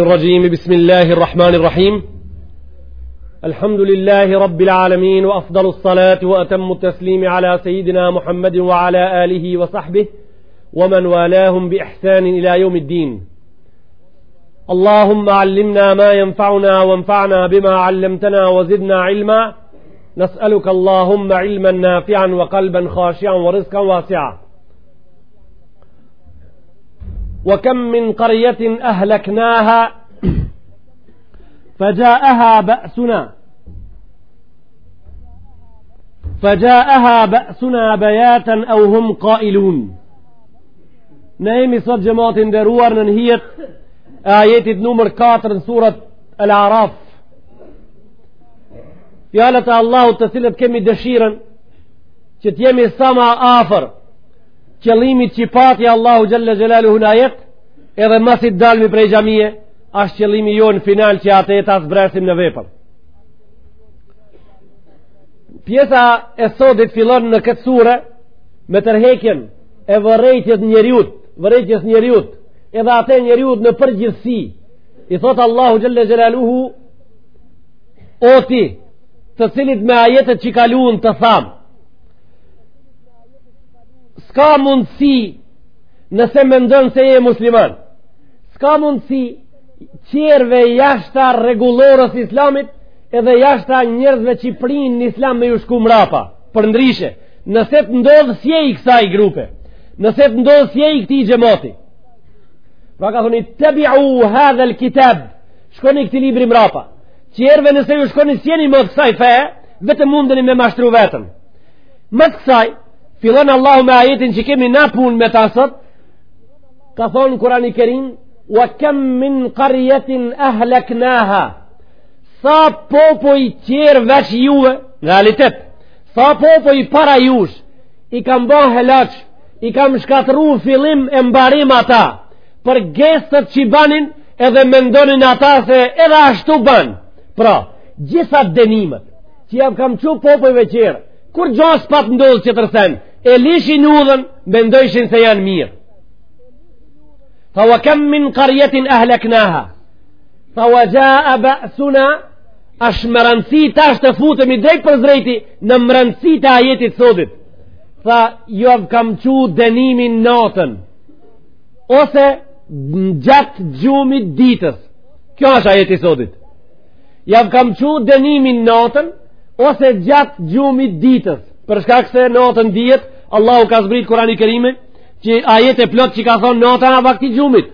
الرجيم بسم الله الرحمن الرحيم الحمد لله رب العالمين وأفضل الصلاة وأتم التسليم على سيدنا محمد وعلى آله وصحبه ومن والاهم بإحسان إلى يوم الدين اللهم علمنا ما ينفعنا وانفعنا بما علمتنا وزدنا علما نسألك اللهم علما نافعا وقلبا خاشعا ورزقا واسعا وكم من قرية أهلكناها فجاءها بأسنا فجاءها بأسنا بياتا أو هم قائلون نعم صد جماعة دروار ننهية آيات نمر كاتر سورة الأعراف Fjalët الله تسلت të دشيرا që të jemi sa më afër qëllimit që pati Allahu xhelle xhelaluhu n'ajet edhe masi t'dalmi prej xhamie është qëllimi jonë final që atë ta zbresim në vepër pjesa e sodit fillon në këtë sure me tërhekjen e vërejtjes njeriut vërejtjes njeriut edhe atë njeriut në përgjithësi i thotë Allahu xhelle xhelaluhu O ti, të cilit me ajetet që kaluan të thamë, s'ka mundësi nëse mendon se je musliman, s'ka mundësi tjerve jashta rregullores islamit edhe jashta njërzve që prijnë në islam me ju shku mrapa, përndryshe, nëse të ndodh s'je i kësaj grupe, nëse të ndodh s'je i këtij xhemati. Pra ka thon, ittebiu hadhel kitab, Shkoni këtij libri mrapa. Tjerve nëse ju shkoni s'jeni më të kësaj fe, vetëm mundeni me mashtru veten. Mas kësaj, fillon Allahu me ajetin që kemi na punë me ta sot, ka thonë Kurani Kerim, wa kem min karjetin ehleknaha, sa popuj tjerë veç juve, në realitet, sa popuj para jush, i kam ba helaq, i kam shkatrru fillim e mbarim ata, për gjestet që banin edhe mendonin ata se edhe ashtu ban pra gjitha dënimet që jau kam çu popujve tjerë kurgja s'pat ndodhë që tërsen e lishin udhën mendojshin se janë mirë tha wa kem min karjetin ehleknaha tha wa xhaa be'suna është me rëndësi tash të futemi drejtpërsëdrejti në më rëndësi të ajetit sodit. Tha, jau kam çu dënimin natën, ose gjatë gjumit ditës. Kjo është ajeti i sodit. Jau kam çu dënimin natën, ose gjatë gjumit ditës. Për shkak se natën dihet, Allahu ka zbrit n'Kurani Kerim ajete plot që ka thonë nata a vakti gjumit.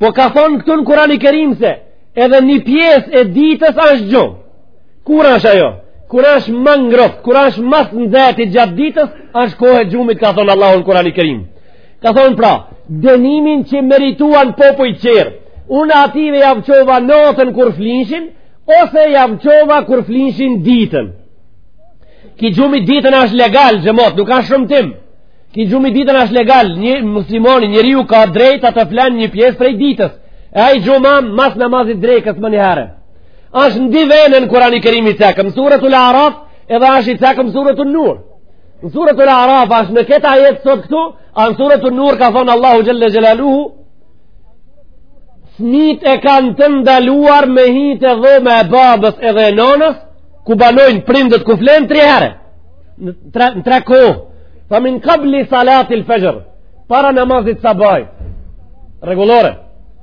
Po ka thonë këtu në Kurani Kerim se, edhe një pjesë e ditës është gjumë. Kur është ajo? Kur është më ngrohtë, kur është më nxehtë gjatë ditës, është kohë e gjumit ka thon Allahu në Kurani Kerim. Ka thonë pra, dënimin që merituan popujt tjerë, unë atyve jau çova natën kur flinshin, ose jau çova kur flinshin ditën. Ky gjumi ditën ashtë legal, xhemat, nuk ashtë shëmtim. Ky gjumi ditën ashtë legal, një muslimani, njeriu ka drejtë të flenë një pjesë prej ditës. E ai gjum mas namazit drekës menjëherë. Ashtë n'dy vene n'Kurani Kerim i cekun suretul Araf, edhe ashtë i cekun suretu Nur. Në suretul Araf, asht në këta ajete sot këtu, a në suretun Nur ka thonë Allahu Xhelle Xhelaluhu, fmijt e kanë të ndaluar me hi te dhoma e babës edhe e nonës, ku banojnë prindët, ku flenë tri herë, në tre, në tre kohë, tha min kabli salatil fexhr, para namazit sabahit, rregullore,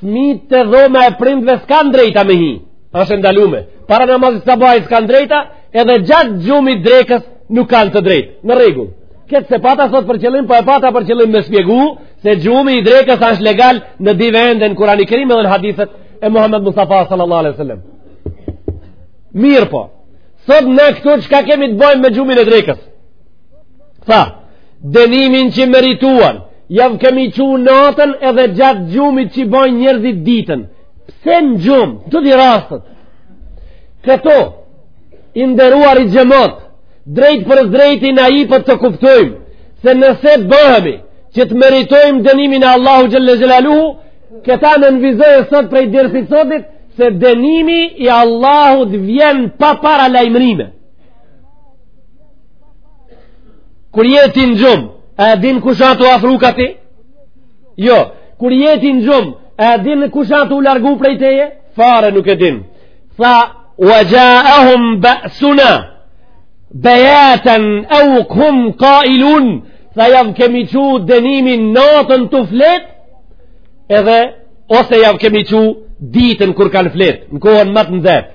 Fëmijët te dhoma e prindve s'kanë drejt me hi. Asht e ndalume. Para namazit sabahit s'kanë drejt, edhe gjatë gjumit drekës nuk kanë të drejtë. Në rregull. Këtë s'e pata sot për qëllim, po e pata për qëllim me shpjegu, se gjumi i drekës asht legal, në dy vende në Kurani Kerim edhe në hadithet e Muhammed Mustafa sallallahu alaihi sallam. Mirëpo, sot na këtu çka kemi të bajmë me gjumin e drekës? Tha, dënimin që merituan, jav kemi çu natën edhe gjatë gjumit që bajnë njerëzit ditën. Pse në gjumë, të dy rastet? Këto, i nderuari xhemat, drejtpërdrejti na jep të kuptojmë, se nëse bahemi që të meritojmë dënimin e Allahu Xhelle Xhelaluhu, këta nënvizoje sot prej dersit sotit, se dënimi i Allahut vjen pa paralajmërime. Kur je ti në gjumë, a e din kush asht tu afru ka ti? Jo, kur je ti në gjumë, a e din kush asht tu u largu prej teje? Fare nuk e din. Tha, ue xhaehum be'suna, bejaten eu hum kailun, tha jav kemi çu dënimin natën tu fjet, edhe ose jav kemi çu ditën kur kanë fjet, në kohën ma të nxehtë.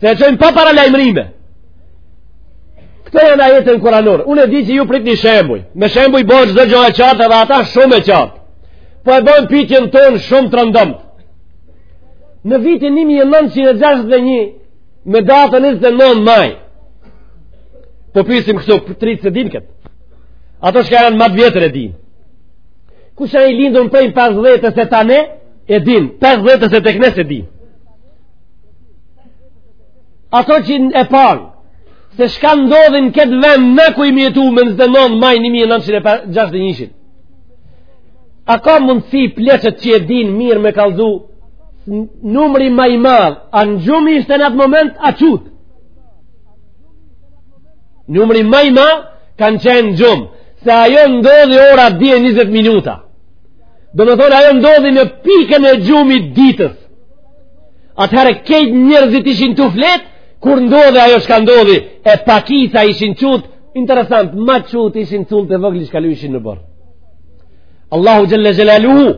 Se e çojmë pa paralajmërime. Këto janë ajetet kuranore. Unë e di që ju pritni shembuj. Me shembuj bohet çdo gjo e qartë edhe ata shumë e qartë. Po e bojmë pytjen tonë shumë të rëndomtë. Në vitin 1961, me datën 29 maj, po pysim kështu për 30 s'e din këtë. Ato çka janë ma të vjetër e din. Kush a i lindur prej në 50 e se tane, e din. 50 e se teknes e din. ato që e panë se çka ndodhi n' këtë vend na ku jem' jetu me njëzet e nëntë maj 1961 a ka mundësi pleqtë që e din mirë me kallzu numri ma i madh a në gjumë ishte në atë moment a çut numri ma i madh kanë qenë n'gjumë se ajo ndodhi ora 10 e 20 minuta Domethonë ajo ndodhi në pikën e gjumit ditës. Atëherë kejt njerzit ishin tu fletë, kur ndodhi ajo shka ndodhi, e pakica ishin çutë, interesant, ma çutë ishin cullt e vogli shka lujshin në oborr. Allahu xhele xhelaluhu,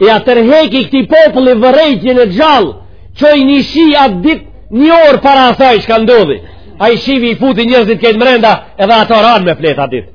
ia tërheki këtij populli vërejtjen e gjallë, çoi një shi atë ditë një orë para asaj shka ndodhi. Ai shivi i futi njerzit kejt mrenda, edhe ato ranë me fletë atë ditë.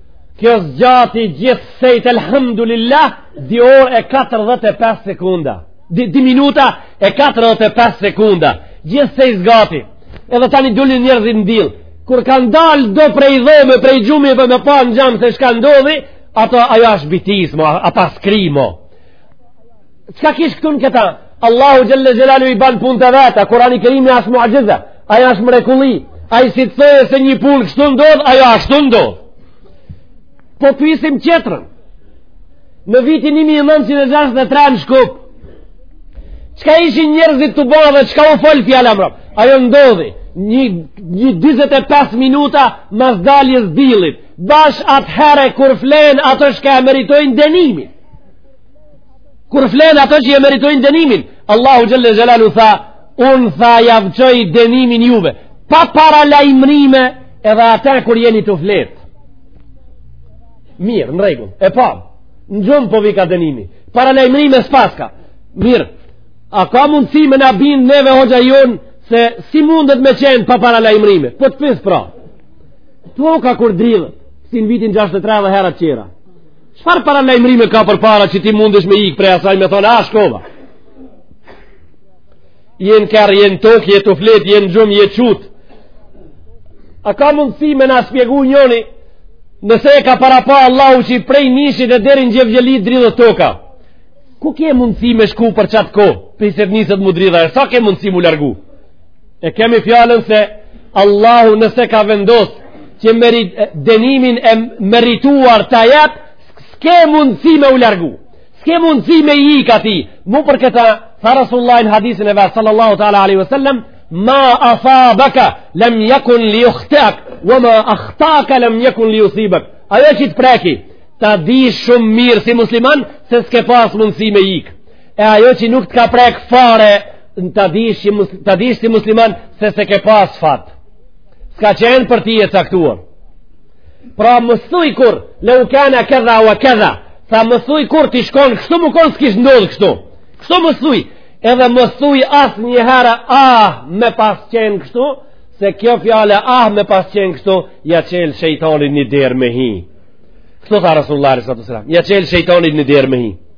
Kjo zgjati gjithsejt elhamdulillah Di orë e 45 sekunda Di, di minuta e 45 sekunda Gjithsejt zgjati Edhe tani dulën njerëzit në dill Kur kanë dalë do prej dhome, prej gjumi Për me pa në xham se shka ndodhi Ato ajo është bitis mo, a pas kry mo Çka kish këtu në këta? Allahu xhele xhelaluhu i ban punët e veta, Kurani Kerim asht muxhize, ai asht mrekulli, ai si të thojë se një punë kështu ndodh, ajo ashtu ndodh. Po pysim qetrën, në vitin 1963 në Shkup, çka ishin njerëzit tu ba dhe çka u fol fjala mrëm, ajo ndodhi, një, një 25 minuta mas daljes dillit, bash atëherë kur flenë ato shka e meritojnë denimin. kur flenë ato që e meritojnë denimin Allahu xhele xhelaluhu tha unë tha jav çoj denimin juve pa paralajmrime edhe atë kur jeni tu fletë mirë, në rregull e pa, në gjumë po vika denimi paralajmrime s'paska mirë, a ka mundësi me na bind neve hoxha jonë se si mundet me qenë pa paralajmrime po të pys pra toka kur dridhet si në vitin 63 dhe herat qera Çfarë paralajmërime ka përpara që ti mundesh me ikë prej asaj me thonë, a shkova? Je në kerr, je në tokë, je tu fletë, je në gjumë, je çutë. A ka mundësi me na shpjegu njoni, nëse e ka parapa Allahu qi prej Nishit e deri n'Gjevgjeli t'dridhet toka? Ku ke mundësi me shku për qatë kohë, prej se t'niset m'u dridhë, e sa ke mundësi m'u largu? E kemi fjalën se Allahu nëse ka vendos që merit, denimin e merituar ta jep, s'ke mundësi me u largu, s'ke mundësi me ikë atij. Mu për këta, tha Rasulullah në hadisin e vet, sallallahu ta'ala alaihi wasallam, ma asabaka lem jakun li juhtiak, wa ma ahtaaka lem jakun li jusibak. Ajo që të preki, ta di shumë mirë si musliman, se s'ke pas mundësi me ikë. e ajo që nuk të ka prek fare në të dishë të dishë si musliman se se ke pas fat s'ka qenë për ti e caktuar pra mos thuj kurrë le u kena këdha o këdha sa mos thuj kurrë ti shkon kështu me kanë s'kish ndodhë kështu kështu mos thuj edhe mos thuj asnjëherë ah me pas qenë kështu se kjo fjalë ah me pas qenë kështu ja çel shejtanit një derë me hi kështu tha Resulullahi s.a.s. ja çel shejtanit një derë me hi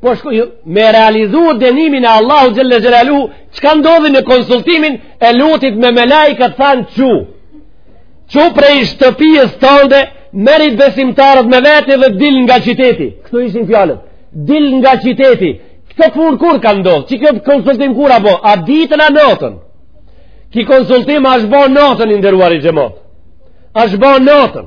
Po shku, jo, me realizu denimin e Allahu Xhelle Xhelaluhu, çka ndodhi në konsultimin e Lutit me melaikat, thanë çu. Çu prej shtëpisë tande, merri besimtarët me vete dhe dil nga qyteti. Këtu ishin fjalët. Dil nga qyteti. Këtë punë kur ka ndodhë? Qiky konsultim kur a bo? A ditën a natën? Ky konsultim asht bo natën i nderuari xhemat. Asht bo natën.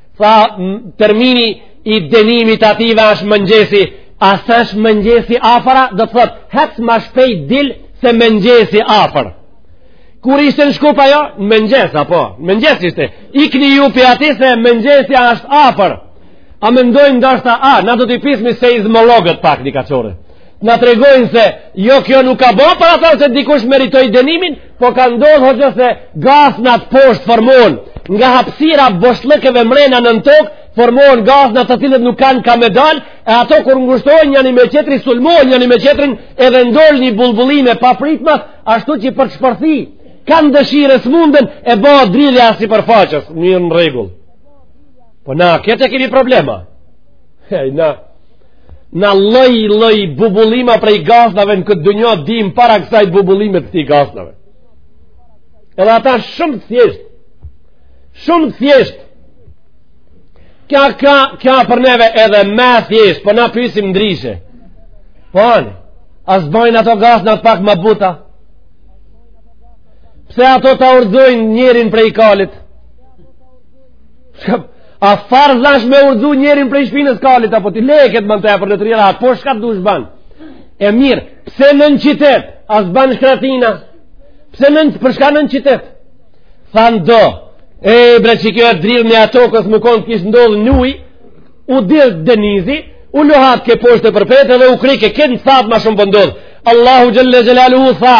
Tha, termini i denimit të atyne është mëngjesi, a s'është mëngjesi afër a, do të thotë, hec ma shpej dil se mëngjesi afër. Kur ishte në Shkup ajo, në mëngjes, apo, në mëngjes ishte, ikni ju prej aty se mëngjesi është afër. A mendojnë ndoshta, a, na do t'i pysmi seizmologët pak nikaq ore. na tregojnë se jo kjo nuk u bo për ato se dikush meritoi denimin po ka ndodhë hoxhë se gaznat poshtë formohen nga hapsira boshlëkeve mrena nën tokë formohen gaznat të cilat nuk kanë ka me dal e ato kur ngushtohen njani me tjetrin sulmohen njani me tjetrin edhe ndodh një bubullimë e papritmas ashtu që për shpërthi kanë dëshirë s'munden e bohet dridhja e sipërfaqes mirë në rregull po na këtë e kemi problema Hej, na, na lloj, lloj, bubullima prej gaznave në këtë dunja, dim para kësaj bubullime të këtyne gaznave. Edhe ata shumë të thjeshtë, shumë të thjeshtë, kja, kja, kja për neve edhe ma thjeshtë, për po na pysim ndryshe. Po ani, a s'bojnë ato gaznat pak ma buta, Pse ato ta hudhin njerin prej kalit? A far gazi me hudh njerin prej shpinës kalit, apo ti leket më në të e për në të rira, apo shka të du shban? E mirë, pse nën qytet, a s'ban shkretina? Pse në në, për çka nën qytet? Thanë do, e bre që kjo e dridhmja tokës me konë të kishë ndodhë në ujë, u dridhke denizi, u luhatke poshtë e përpjetë dhe u kryke, këtë në thatë ma shumë po ndodh. Po Allahu xhelle xhelaluhu tha,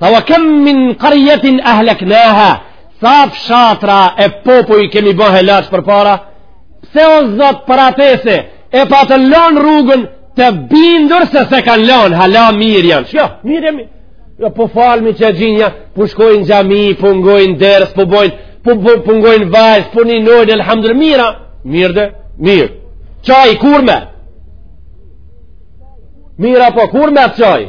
Tha wa kem min karjetin ehleknaha, sa fshatra e popuj i kemi bo helaq për para, pse o Zot për ata se e pate lon rrugën të bindur se s'e kan lon, hala mirë janë, shko, mirë jemi, jo, po falin kjo gjinja, po shkojnë n'xhami, po ngojnë ders, po bojnë, po, po, po ngojnë vaz, po agjinojnë, elhamdu, mirë, mirë dhe, mirë, qaj, kur me, mirë apo, kur me atë qaj,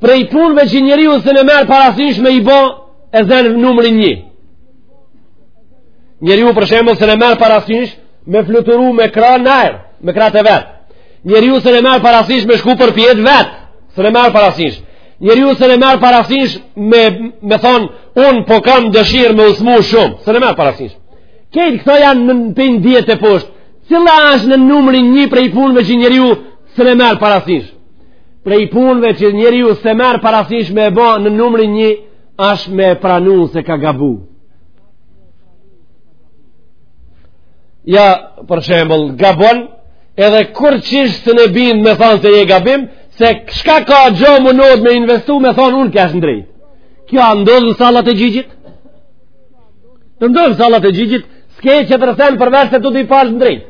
prej punëve që njeriu s'e merr parasysh me i bo e zënë numërin një njeriu për shembull s'e merr parasysh me fluturu me krah në ajër me krahët e vet njeriu s'e merr parasysh me shku për pjetë vetë s'e merr parasysh njeriu s'e merr parasysh me, me thonë unë po kam dëshirë me u smu shumë s'e merr parasysh kejt këto janë nën dhjetë e poshtë cila është në numërin një prej punëve që njëri unë se në merë parasinsh prej punëve që njeriu s'e merr parasysh me e bo në numrin një, ashtë me e pranu se ka gabu. Ja, për shembull, gabon, edhe kurrqysh s'e bind me thonë se je gabim, se çka ka gjo mundohet me investu, me thonë unë kesh në drejtë. Kjo a ndodh në sallat e gjyqit? Ndodh në sallat e gjyqit, s'ke tjetër sen përveç se të dy palët në drejtë.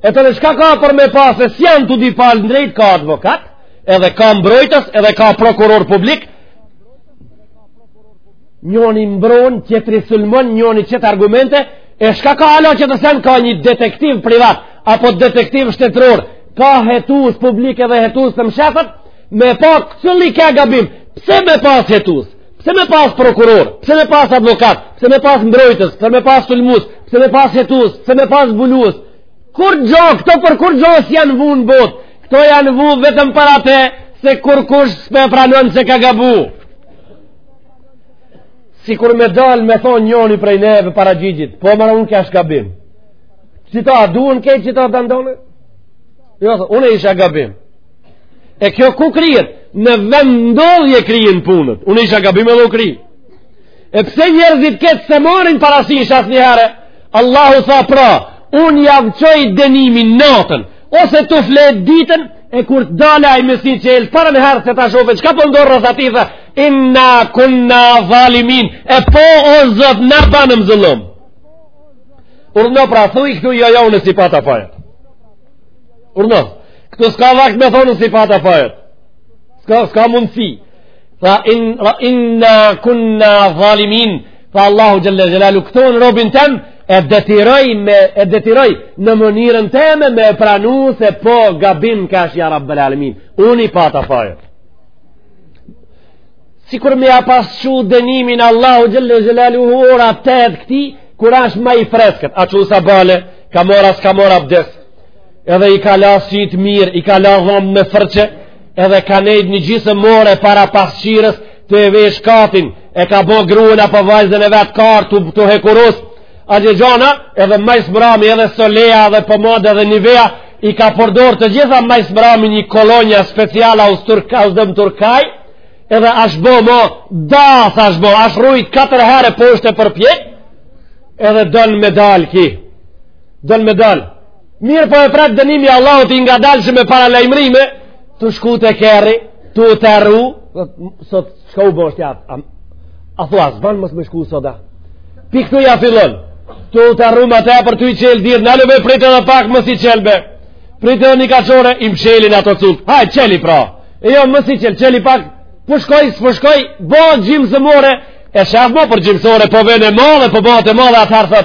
E thonë çka ka për me pas e s'janë të dy palët në drejtë, ka avokat, edhe ka mbrojtës, edhe ka prokuror publik, njoni mbron, tjetri sulmon, njoni qet argumente, e çka ka, a qet sen ka një detektiv privat, apo detektiv shtetëror, ka hetus publik edhe hetus të mshefët, me pa cili ka gabim, pse me pas hetus? Pse me pas prokuror, pse me pas avokat, pse me pas mbrojtës, pse me pas sulmus, pse me pas hetus, pse me pas zbulus. Kurgjo, këto për kurgjo s'janë vu në botë, këto janë vu vetëm për atë se kurkush s'pe pranon se ka gabu. Sikur me dal me thonë njoni prej neve para gjyqit, po more unë kesh gabim. Qita, a duhen kejt qita atëherë? Jo, unë isha gabim. E kjo ku kryhet? Në vendndodhje kryhen punët. Unë isha gabim edhe u kry. E pse njerëzit këtë s'e marrin parasysh asnjëherë? Allahu tha pra, unë jav çoj dënimin natën, ose tu fjet ditën, e kur t'del ai mjesi që e, parën herë se ta shohin çka po ndodh, po thanë, tha, inna kunna dhalimin, e po o Zot na bamë zullum. Urdhno pra, thuj këtu jo jo unë s'i pata fajet. Urdhno. Këtu s'ka vakt me thonë s'i pata fajet. S'ka, s'ka mundësi. Tha, in, ra, inna kunna zalimin, tha Allahu xhelle xhelalu, këtu në robin tem, e detyroj, me, e detyroj në mënyrën teme me pranu se po gabim kash ja rabbel alemin. Unë i pata fajet. Sikur me ja pas çu dënimin Allahu xhelle xhelaluhu ora tetë këtij, kur ashtë ma i freskët, a çu sabahle, ka marrë s'ka marrë abdes. edhe i ka la sytë mirë, i ka la dhomët me fërçe, edhe ka nejtë një gjysmë ore para pasqyrës tu e vesh katin, e ka bo gruen apo vajzën e vetë kartë tu, tu hekuros, a gjë gjona, edhe ma s'mrami, edhe Solea, edhe pomadë, edhe Nivea, i ka përdor të gjitha ma s'mrami një kolonja speciale u sturka, u zëmë turkaj, edhe ashtë bo mo, da, sa ashtë bo, ashtë rrujt katër herë poshtë e përpjetë, edhe don me dalë ky, don me dalë. Mirëpo e pret dënimi Allahut i ngadalshëm me paralajmërime, tu shku te kerri, tu u rru, sot çka u bosh ti, a, a thua, s'ban mos me shku sot da. Prej këtu ja fillon, tu u afru ma tepër të i çelë dyrë, në lëve prit edhe pak mos i çel be, prit edhe një kachore, im çelin ato cukë, haj, çeli pra, e jo mos i çel, çeli pak, po shkoj, s'po shkoj, po bo gjysmë ore, e shafë mo për gjysmë ore, po vene male, po bo atë male, atë harë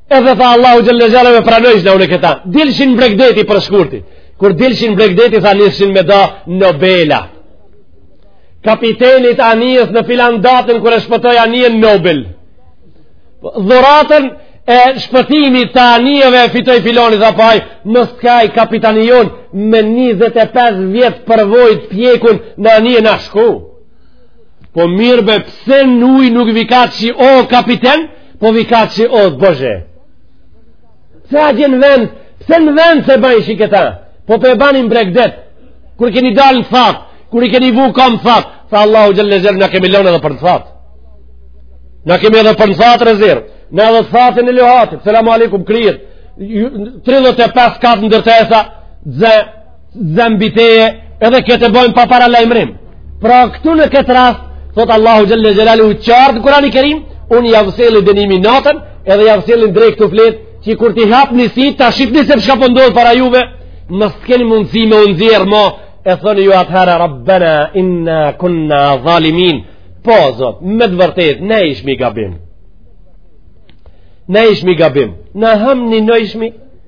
Edhe tha Allahu xhelle xhelalu më pranojshin këta. Dilshin bregdeti për shkurti. Kur dilshin bregdeti tha nisshin me da Nobela. Kapitenit Anijës në filan datën kur e shpëtoi Anijën Nobel. Dhuratën e shpëtimit të anijeve fitoi filoni tha paj, mos kaj kapiteni jonë me 25 vjet përvojë pjekun në anijen ashtu. Po mirë be pse në uj nuk vikatshi o kapiten, po vikatshi o Bozhe. Pse a gjenë vend, pse në vend se bëjnë shi këta, po e bani n'bregdet, kur keni dalë në thatë, kur i keni vu kamt n'thatë, tha Allahu xhelle zërë na kemi lënë edhe për në thatë. Na kemi edhe për në thatë rezervë, na edhe të thatën e luhatim, selamu alejkum krejt, 35 kat ndërtesa, dhe zambiteje edhe këtë bojmë pa paralajmërim pra këtu në këtë rast thot Allahu xhelle xhelaluhu qartë n'Kurani Kerim unë jav sjelli dënimin natën edhe jav sjelli në drekë tu fletë që kur t'i hapni sytë ta shifni se çka po ndodh para juve mos t'keni mundësi me u nxjerr mo e thoni ju atëherë Rabbena inna kunna zalimin po zot me të vërtet ne ishmi gabim ne ishmi gabim ne hëm një në ishmi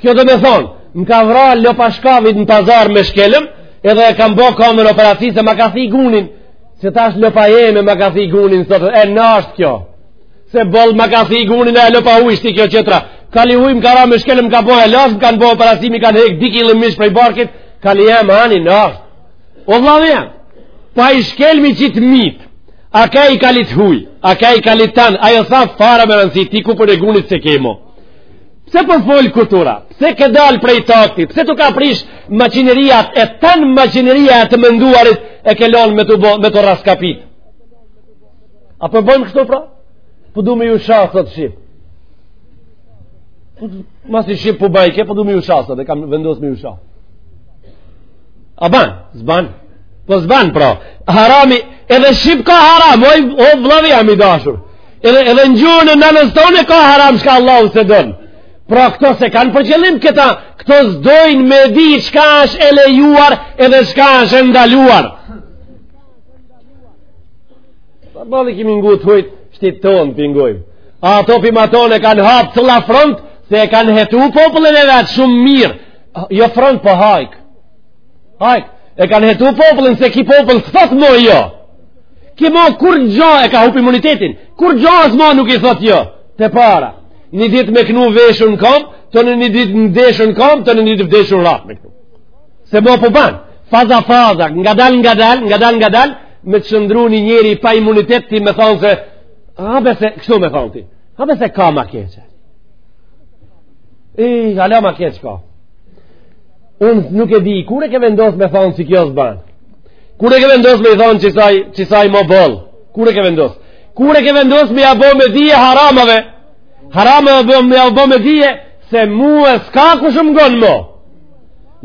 Kjo do me thonë, më ka vra lopa e shkavit në pazar me shkelm, edhe e kam bo katër operaci se më ka thi gunin, që tash lopa jeme më ka thi gunin, sot, e në është kjo. Se boll më ka thi gunin e lopa u ishti kjo qëtra. Kali huj më ka ra me shkelm, më ka bo e lasë, më kanë bo operaci, m'i kanë hek dik i lëmish prej barkit, kali jem ani në është. O vllau jem, pa i shkelmi që të mytë, a ka i kalit huj, a ka i kalit tanë, ajo s'a fare me rëndësi, ti kupën e gunit s'e ke mo. Pse po fol kultura? Pse ke dal prej takti? Pse t'u ka prish makineria e tan makineria e të menduarit e ke lënë me t'u bo, me t'u rraskapit? A po bën kështu pra? Po du me ju sha sot shqip. Po masi shqip po bajke, po du me ju sha sot, e kam vendos me ju sha. A ban, s'ban. Po s'ban pra. Harami edhe shqip ka haram, oj o vllavi jem i dashur. Edhe, edhe në gjuhën e nënës tonë ka haram shka Allahu s'e don. Pra këta s'e kanë për qëllim këta, këta s'dojnë me di shka është e lejuar edhe shka është e ndaluar. Se boll i kimi ngu të hujtë, shtitë tonë t'i ngojmë. A ata trimat tonë e kanë hapë të la front, se e kanë hetu popullin e vetë shumë mirë. Jo front po hajkë. Hajkë. E kanë hetu popullin se ky popull s'thotë më jo. Ky ma kurgjo e ka hup imunitetin, kurgjo as ma nuk i thot jo, të para. Një ditë me kënu veshun në kom, të në një ditë të deshun në kom, të në një ditë të deshun ratë me kënu. Se ma po ban, faza faza, ngadal ngadal, ngadal ngadal, me të shndërru në një njeri pa imunitet ti me thonë se, a be se, kështu me thonë ti, a be se ka ma keqe. I, hala ma keqe ka. Unë nuk e di, kur e ke vendos me thonë se kjo s'ban? Kur e ke vendos me i thonë qësaj, qësaj mo boll? Kur e ke vendos? Kur e ke vendos me ja bo me dije haramave? Harame e bo me ja bo me dije se mue s'ka kush më ngon mo.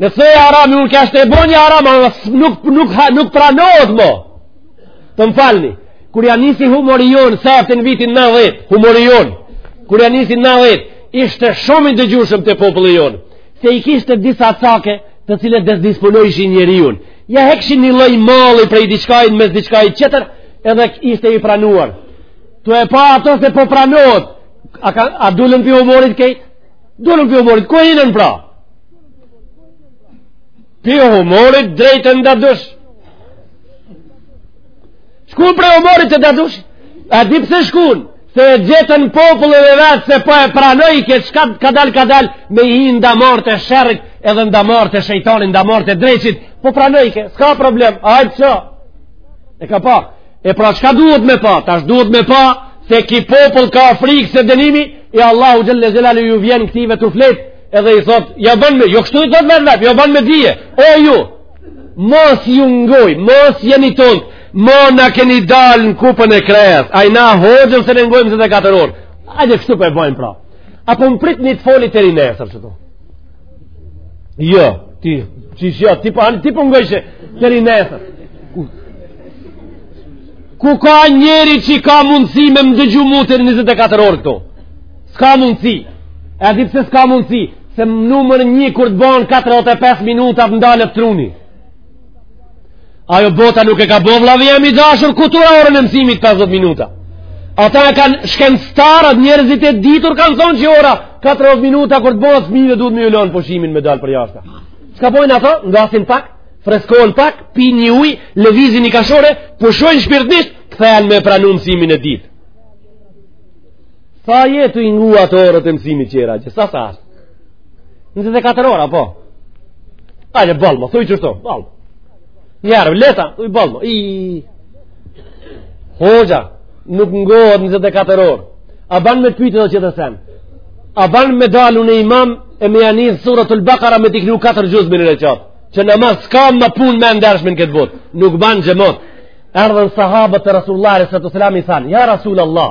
Nëse e harame, unë kështë e bo një harame, nuk, nuk, nuk pranohet mo. Të më falni, kur ja nisi humori jonë, se në vitin nëntëdhjetë, humori jonë, kur ja nisi nëntëdhjetë, ishte shumë i dëgjushëm te populli jonë. Se i kishte disa cake, të cilët e disponojshin njeriun. Ja hekshin një lloj malli prej diçkajt në diçka tjetër, edhe ishte i pranuar. Tu e pa ata se po pranohet, a, ka, a dulën prej humorit kejt? Dulën prej humorit, ku hinën pra? Prej humorit drejt te Dardush. Shkun prej humorit te Dardush? A di pse shkun? se e gjetën popullin e vet se po e pranojke qka kadal kadal me i hi n'damarët e sherrit edhe n'damarët e shejtanit n'damarët e dreqit po pranojke s'ka problem hajt që e ka pa e pra qka duhet me pa tash duhet me pa se ky popull ka frikë se dënimi i Allahut xhelle xhelaluhu ju vjen këtyve të flet edhe i thot ja bën me jo kështu i thot vetë vetë jo bën me dije o ju mos ju ngoj, mos jeni tonë, ma na keni dalë në kupën e kresë, ai na hoxhën s'e ngojmë 24 orë, hajde kështu po e bojmë pra. A po më pritni të foli deri nesër qitu? Jo, ti, që ishë jo, ti për po, ti po ngon deri nesër. Ku ka njeri që ka mundësi me më dëgju mu tërë 24 orë këtu? Ska mundësi, e di pse ska mundësi, se numër një kur të banë 45 minuta të ndalet truni. Ajo bota nuk e ka bo vllavi jem i dashur kuturu orën e mësimit 50 minuta. Ata e kanë shkencëtarët njerëzit e ditur kanë thonë që ora 40 minuta kur të banë fmive duhet me ju lonë pushimin me dalë përjashta. Qka bojnë ata, ngasin pak, freskohen pak, pinë uj, lëvizin i kashore, pushojnë shpirtnisht, kthehen me pranu mësimin e dytë. Sa je tu i ngu ti orët e mësimi qera që sa sa asht? Njëzet e katër ora, po. Hajde balmo, thuj që shto, balmo. Njerë, leta, thuj balmo. I... Hoxha, nuk ngohet njëzet e katër orë. A ban me të pyt edhe qit sen. A ban me dal unë imam e me ja nis suretul Bekare me t'i knu katër xhuzë me një reqat. Që namaz s'ka më punë më ndershme në këtë botë. Nuk ban xhemat. Erdhen sahabët e Resulullahit alejhi selam i thanë, ja Resulallah,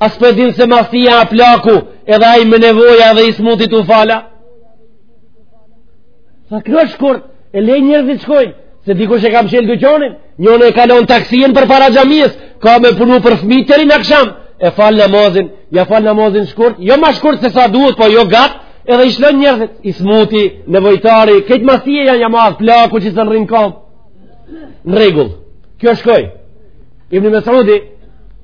A s'po din se mas teje a plaku edhe ai me nevoja dhe i smuti tu u fal. Tha kryje shkurt, e le njerëzit shkojnë, se dikush e ka qelë dyqanin, njëni e ka lon taksien përpara xhamisë, ka me punu për fmi deri në aksham, e falë namazin, ja falë namazin shkurt, jo ma shkurt se sa duhet, po jo gatë, edhe i lshon njerëzit, i smuti, nevojtari, këta mas teje janë edhe plaku që s'mun rri n'kam. Në rregull, kjo shkoi, Ibn Mesudi,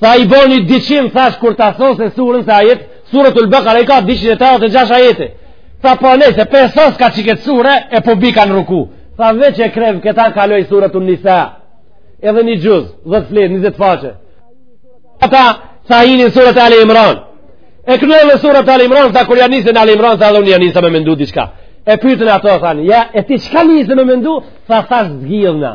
Tha i boni 200 thash kur ta sos e surën se ajet, suretul Bekare i ka 286 ajete. Tha po nejse pe soska qiket sure e po bika në ruku. Tha veç e kreu këta kaloi suretul Nisa. Edhe një xhuz, 10 fletë, 20 faqe. Ata tha hini n'suret Ali Imran. E kënu edhe suret Ali Imran, tha kur ja nisi në Ali Imran, tha edhe unë ja nisa me mendu diqka. E pytën ata, tha një, ja, e ti qka nise me mendu, tha thash zgjidhna.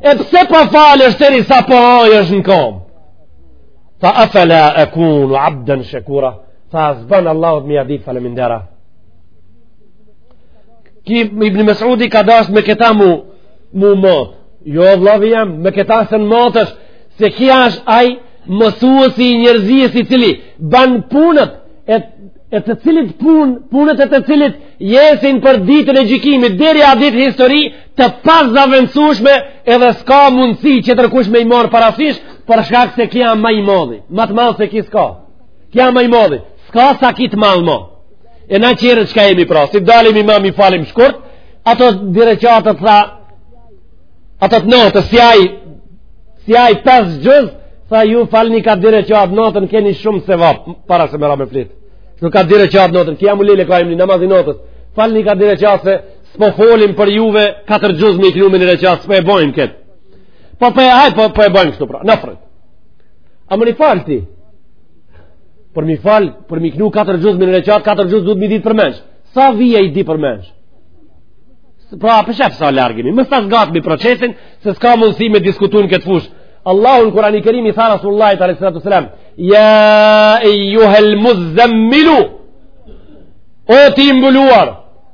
E pse pa po falesh deri sa po ajesh në kom Tha afela e kunu abden shekura Tha s'ban Allahut me ia dit falemindera Ky Ibn Mesudi ka dasht me këta m'u m'u mat Jo vllavi jem me këta s'mun matesh Se ky është ai mësues i njerëzisë i cili Ban punët e, e të cilit pun Punët e të cilit jesin për ditën e gjykimit Deri atë ditë histori të pazavendësushme edhe s'ka mundësi që tjetërkush me i marrë parasysh për shkak se ky a ma i madhi ma të madh se ky s'ka ky a ma i madhi s'ka sa ky të madh ma e na qërë që ka jemi pra si dalim i ma mi falim shkurt ato dy reqate tha ato të natës si ai si ai pesë xhuz tha ju falni ka dy reqate natën keni shumë sevap para se me ra me fjet nuk ka dy reqate natën kijamul lejl ka jemi namazin e natës falni ka dy reqate se S'po folim për juve katër xhuzë me i knu me një reqat, s'po e bojmë këtë. Po, po, haj, po, po e bojmë kështu pra, në frët. A më një falë ti? Për me i falë, për me i knu katër xhuzë me një reqat, katër xhuzë duhet me i ditë përmendsh. Sa vija i di përmendsh? Pra, po e shef sa larg jemi. Mos ta zgatmi procesin, se s'ka mundësi me e diskutu në këtë fushë. Allahu në Kurani Kerim i tha Rasullullahit alejhi salatu selam, Ja ejjuhel muzzemmilu, o ti i mbuluar,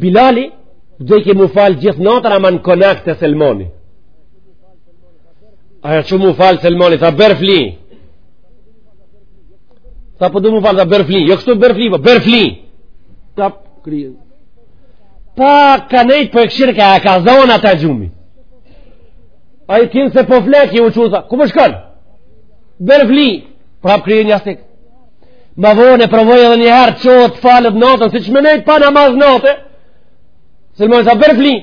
Bilali dojke m'u falë gjithë natën ama në konak të Selmanit ai u çu m'u falë Selmani tha bjer fli tha po du po m'u falë tha bjer fli jo kështu bjer fli po bjer fli tha krije pak ka nejtë për po e kqyrë ka e ka zonë ata gjumi ai kinse po fle ky u çu tha ku po shkon bjer fli prap krije një asik Ma vonë e provoi edhe një herë çohet falet natën, si që me nejtë pa namaz nate, Selmani tha bjer fli.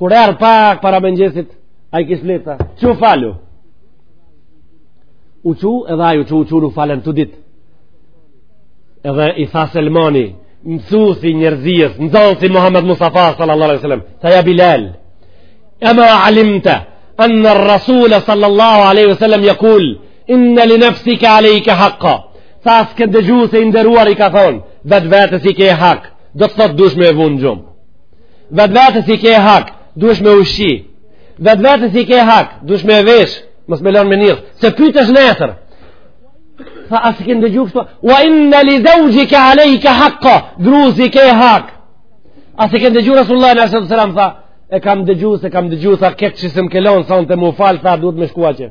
Kur erdh pak para mëngjesit, ai kish fletë, tha, çu falu. U çu edhe ai u çu u çu u falën të dytë. Edhe i tha Selmani, mësusi njerëzisë, nxanësi Muhammed Mustafa, sallallahu alaihi sallam, tha ja Bilal, ema alimta anna Rasul, sallallahu alaihi sallam, jakul, Inna li nafsika alayka haqqa. Tha a s'ke dëgju se i Dërguari ka thonë, vetëvetes i ke hak, do të thotë dush me e vunë gjumë. Vetëvetes i ke hak, dush me ushqy. Vetëvetes i ke hak, dush me vesh, mos me lonë me njërë. Se pytesh nesër. Tha a s'ke ndëgju kështu, wa inna li zaujika alejka haqqa, grus i ke hak. A s'ke ndëgju Rasullullahin alejhi selatu selam, tha, e kam dëgju, se kam dëgju, tha, këtë që s'më ke lonë, tha unë du m'u falë, tha, duhet me shkua që.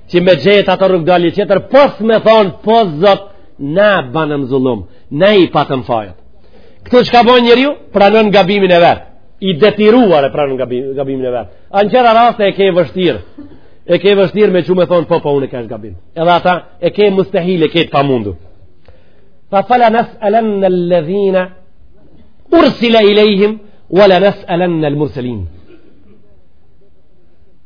që me gjetë atë rrugëdalje qetër, pos me thonë, po Zot, na banëm zullum, na i patëm fajet. Këtu çka bon njeriu, pranon gabimin e vet, i detyruar e pranon gabimin e vet. A në qera raste e ke vështirë, e ke vështirë me që me thonë, po, po, unë e kesh gabim. Edhe ata, e ke mustahil, e ke të pamundur. Tha fala nas'alenne ledhina ursile ilejhim, wala nas'alenne lë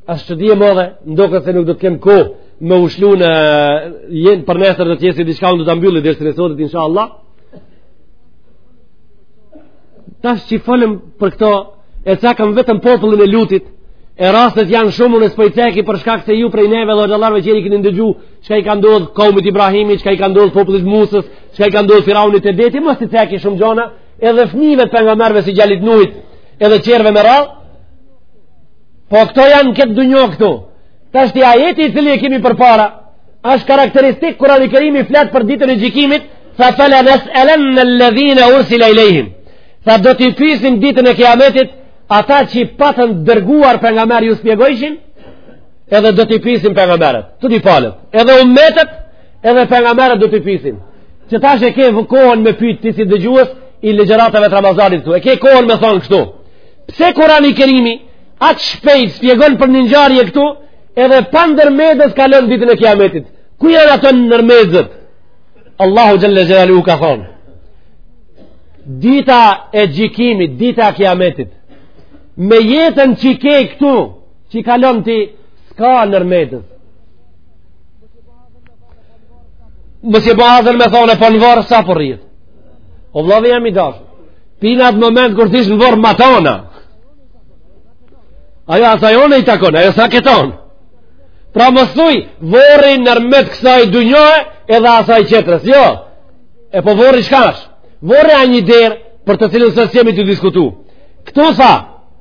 Asht që dhije madhe, ndoka se nuk do të kemi kohë me ushlu në jenë për nesër edhe t'jesë diçka unë do ta mbylli dersin e sotit, insha Allah. Tash që folëm për këto, e cekëm vetëm popullin e Lutit, e rastet janë shumë unë e s'po i ceki për shkak se ju prej neve dhe hoxhallarve qerë i keni ndëgju, çka i ka ndodhë kaumit Ibrahimi, çka i ka ndodhë popullit Musës, çka i ka ndodhë Firaunit e deti, mos t'i ceki shumë gjona, edhe fëmijëve të pejgamberëve si gjalit Nuhit, edhe qerve me radhë. Po këto janë këtë dunja këtu. Tashti ajeti i cili e kemi përpara, është karakteristik Kurani Kerim flet për ditën e gjykimit, tha fala nas'alan alladhina ursila ilayhim. Tha do t'i pyesim ditën e Kiametit ata që i patën dërguar pejgamber iu shpjegojshin, edhe do t'i pyesim pejgamberët. Të dy palët. Edhe ummetet Edhe pejgamerët do t'i pysim. Qetash ke kohën me pyt ti si dëgjues i ligjëratave të Ramazanit këtu. E ke kohën me thonë kështu. Pse Kurani Kerim aq shpejt shpjegon për një ngjarje këtu edhe pa ndërmjetës kalon ditën e kiametit. Ku janë ato ndërmjetsit? Allahu xhelle xhelaluhu ka thonë. Dita e gjykimit, dita e kiametit. Me jetën që ke këtu, që kalon ti, s'ka ndërmjetës. Mos je ba hazër me thonë e po në vorr sa po rrihet. O vllahi jem i dashtë. Pi n'atë moment kur t'hish në vorr matanë. Ajo asaj ane i takon, ajo s'a këtanë. Pra mos thuj, vorri nërmjet kësaj dunjaje edhe asaj qetrës. Jo, e po vorri çka asht. Vorri a një derë për të cilën se s'jemi tu diskutu. Këtu tha,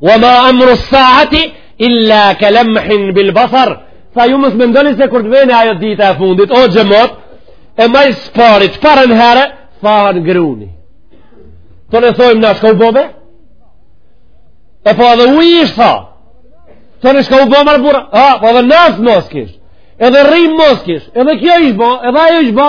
Wa ma amru sa'ati illa ka lamhin bil basar. Tha ju mos mendoni se kur të vjen ajo dita e fundit, o xhemat, e ma së pari, parën herë, thahet gruni. Tanë thojmë na çka u bo be? E po edhe uji ish tha. Tanë çka u bo be more burra? A, po edhe naftë mo s'kish. Edhe rrymë mo s'kish. Edhe kjo ish bo, edhe ajo ish bo.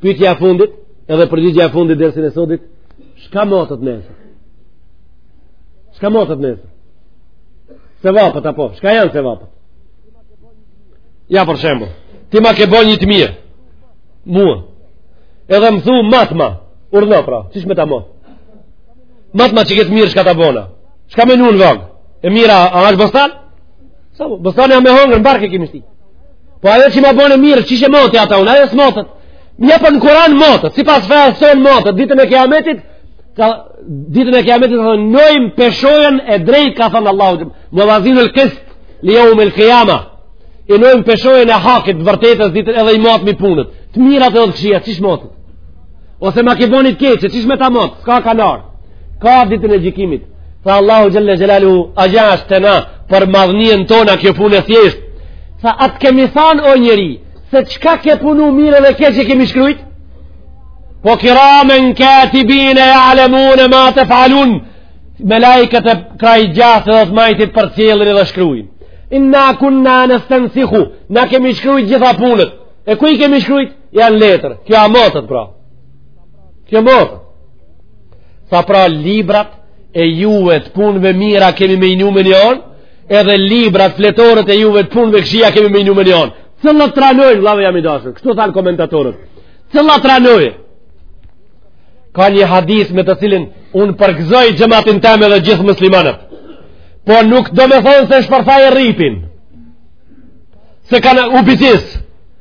Pyetja e fundit, edhe përgjigja e fundit dersin e sotit, çka matet nesër? Çka matet nesër? Sevapet apo, çka janë sevapet? Ja për shembull, ti ma ke bo një të mirë, mua, edhe më thu matma, urdhno pra, qysh me ta mat? Matma qikët të mirë çka ta bona, çka me në vagë, e mira, a është bostan? S'a bostan, e a me hongër, në bark e kemi shti. Po ajo që ma bone mirë, qish e mot ata unë, ajo s'motet. Ja po në Kuran motet, sipas fesë sonë motet, ditën e kiametit, ka, ditën e kiametit, ka thënë, nojmë peshojën e drejt, ka thënë Allah, mevazinel kist, li jeumil kiama, i nojmë peshojën e hakit, vërtetës ditën edhe i motmi punët, të mirat edhe të këqija, qish motet. ose ma ke bon i t'keqe, qish me ta mot, s'ka kandar, ka ditën e gjikimit, tha Allahu Xhelle Xhelalu, a gja është te na, për madhninë tonë kjo punë e thjesht, tha a të kemi than o njeri, se çka ke punu mirë dhe keq i kemi shkrujt, po kiramen katibin jalemune ma tefalun, melaiket e krahit djathtë dhe të majtit përcjellin edhe shkrujnë, inna kunna nestensihu, na kemi shkrujt gjitha punët, e ku i kemi shkrujt, Janë letër, kjo a motet pra. Kjo motet. Sa pra librat e juve të punëve mira kemi me i nu më një onë, edhe librat fletoret e juve të punëve këqija kemi me i nu më një onë. Cillat ranojnë, vllai jem i dashur, kështu thanë komentatorët. Cillat ranojnë. Ka një hadis me të cilin unë përgëzoj xhematin tem edhe gjithë muslimanët. Po nuk do me thonë se shpërthaje rripin. Se kanë u bitis.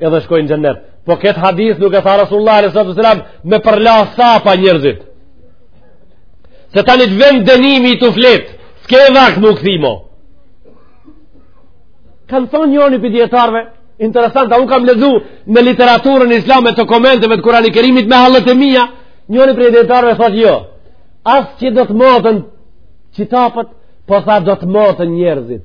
edhe shkojnë xhennet po këtë hadith nuk e tha Rasulullah a.s. me përla sapa njerzit se tani të vjen dënimi tu flet s'ke vakt me u kthy mo kanë thonë njëri prej dijetarve interesant, a unë kam lexu në literaturën islame të komenteve të Kurani Kerimit me hallet e mija njëri prej dijetarve thotë jo as që do të moten qitapët po tha do të moten njerzit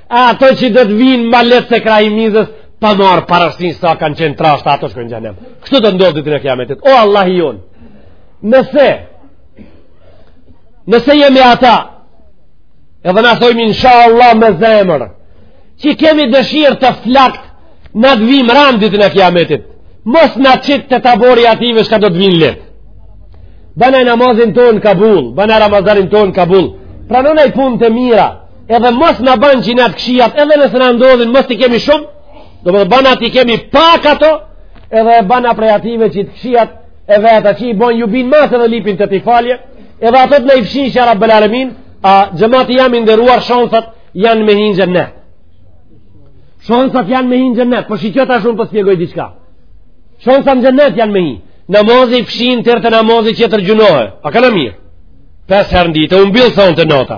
A ato që do të vijnë ma lehtë se krahi i mizës, pa marrë parasysh sa kanë qenë trashtë, ato shkojnë xhenem. Kështu do ndodhë ditën e kiametit. O Allahi jonë, nëse, nëse jemi ata, edhe na thojmë insha Allah me zemër, që kemi dëshirë të flakt na të vijmë ranë ditën e kiametit, mos na qit te tabori atyve çka do të vijnë lehtë. Bënaje namazin tonë kabul, bënaje ramazanin tonë kabul, pranonai punët e mira, edhe mos na ban gjynahet këqijat edhe nëse na ndodhin mos të kemi shumë domethënë bana t'i kemi pak ato edhe bana prej atyve që të këqijat edhe ata që i bon ju bin mas edhe lypin te ti falje edhe ato t'na i fshish ja Rabbel alemin a xhemati jem i nderuar shonsat janë me hi në xhenet shonsat janë me hi në xhenet por po shi qëta shumë por po shpjegoj diçka shonsat në xhenet janë me hi namazi fshin tërë të namozi që të rëgjunohë a ka më mirë pesë herë n'ditë, unë bile thonë të nota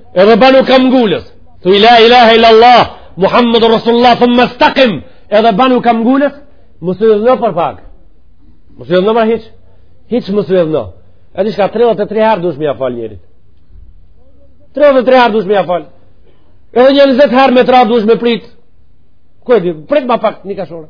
edhe banu kamngulës thuj la ilahe illa Allah Muhammed Rasulullah thumme stakim edhe banu kamngulës mos u idhno për pak mos u idhno ma hiç hiç mos u idhno edhe çka 33 herë dush me ja fal njerit 33 herë dush me ja fal edhe nja 20 herë me tra dush me prit ku e di prit ma pak një kashore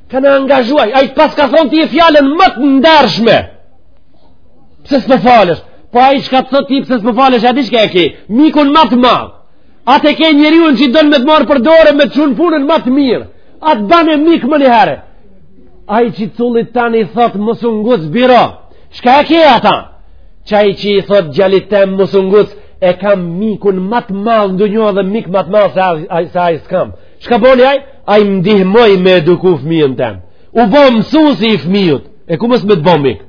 Kanë angazhu, ai paska thonë ti e fjallën më të ndershme. Pse s'pë falësh? Po a i shka të thotë ti pse s'pë falësh, a di shka e ki? Mikun ma të madh. Atë ke njeriun që don me të marrë për dore, me të çu n'punën ma të mirë. Atë bane mik menjëherë. Ai që cullit tan i thotë mos u nguc biro. Çka e ki ata? Qaj që i thotë djalit tem mos u nguc, e kam mikun ma të madh n'dynja dhe mik ma të madh se ai s'kam. Çka boni ai? Ai më ndihmoi me eduku fëmijën tem. U bo mësusi i fëmijët. E ku mësë me të bo mik?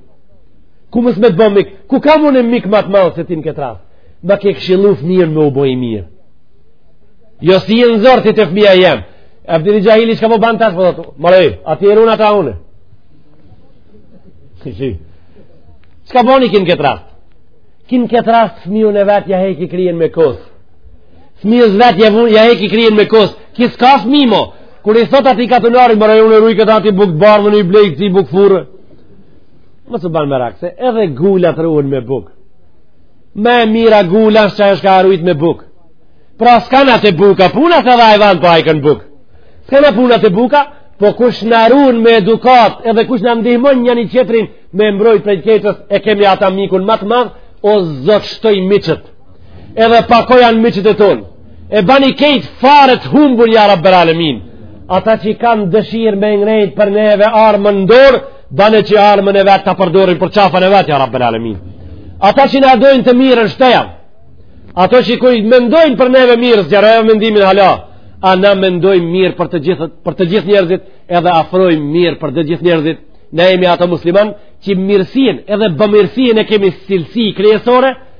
Ku mësë me të bo mik? Ku kam une mik ma të madh se ti në këtë rast? Ma ke këshillu fëmijën me u bo i mirë. Jo si i nëzortit e fëmija jem. E përdi një xhahili çka po ban tash, po thotë, ma lej, ati e run ata une. Si, si. Çka boni ky në këtë rast? Ky në këtë rast fëmijën e vet ja hjeki kryen me kosë. Fëmijës vet ja vun ja heki kryen me kosë. Ky s'ka fëmijë mo. Kur i thot aty katunarit më rajon e ruaj këta ti buk bardhën i blej ti buk furre. Mos u ban merak se edhe gudat ruhen me buk. Më e mira guda se ajo ka ruajt me buk. Pra s'kan te buka, puna se dhe hajvan po e hanë buk. S'kan puna te buka, po kush na ruan me edukatë, edhe kush na ndihmon njëni tjetrin me mbrojt prej keqes e kemi ata mikun ma të madh, o Zot shtoj miqt. edhe pakoj anmiqt e tonë e bani krejt fare të humbur ja rabbel alemin ata që kanë dëshirë me ngrejt për neve armën n'dorë bani që armën e vet ta përdorin për qafën e vet ja rabbel alemin ata që na dojnë të mirën shtojna ata që nuk mendojnë për neve mirë zgjeroja mendimin hala a na mendojmë mirë për të gjithë për të gjithë njerëzit edhe ofrojmë mirë për të gjithë njerëzit ne jemi ata musliman që mirësinë edhe bamirësinë e kemi cilësi kryesore